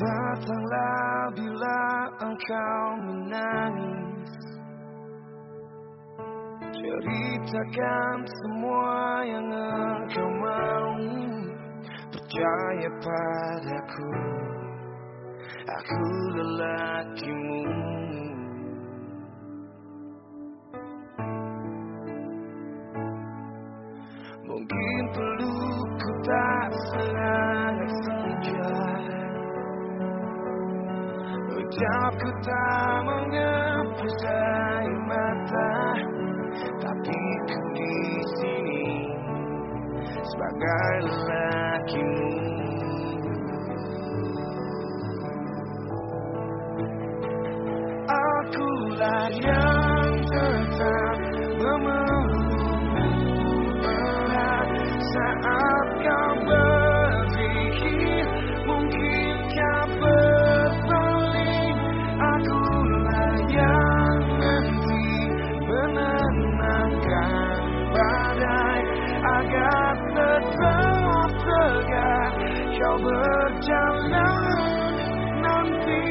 Datanglah bila engkau menangis. Ceritakan semua yang engkau mau. Percaya padaku. Aku lelakimu. Mungkin pelukku Ucapku tak mengepus air mata Tapi ku di sini Sebagai lelakimu kau berjalan nanti.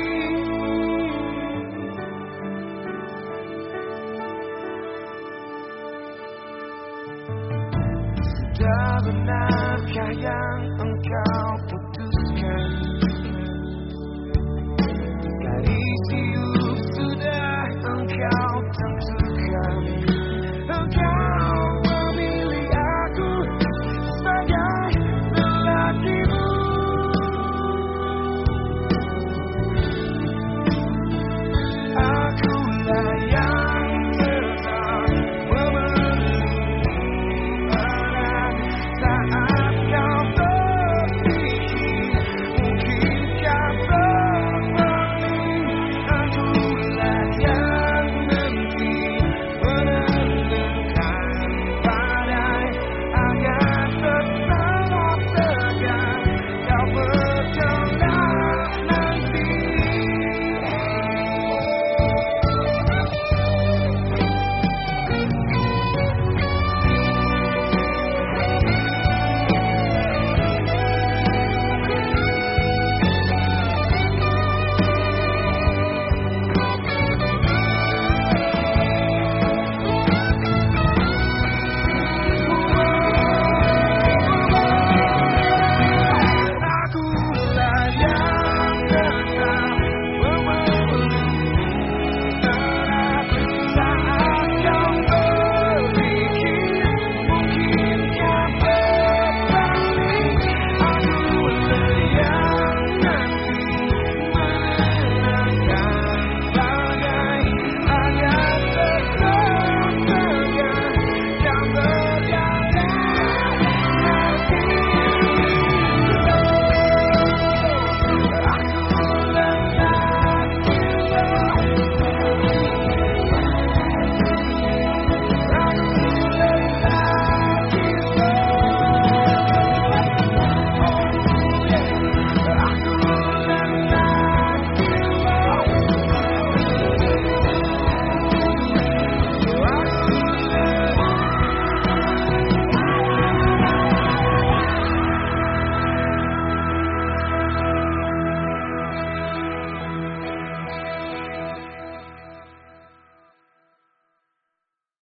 Sudah benarkah yang engkau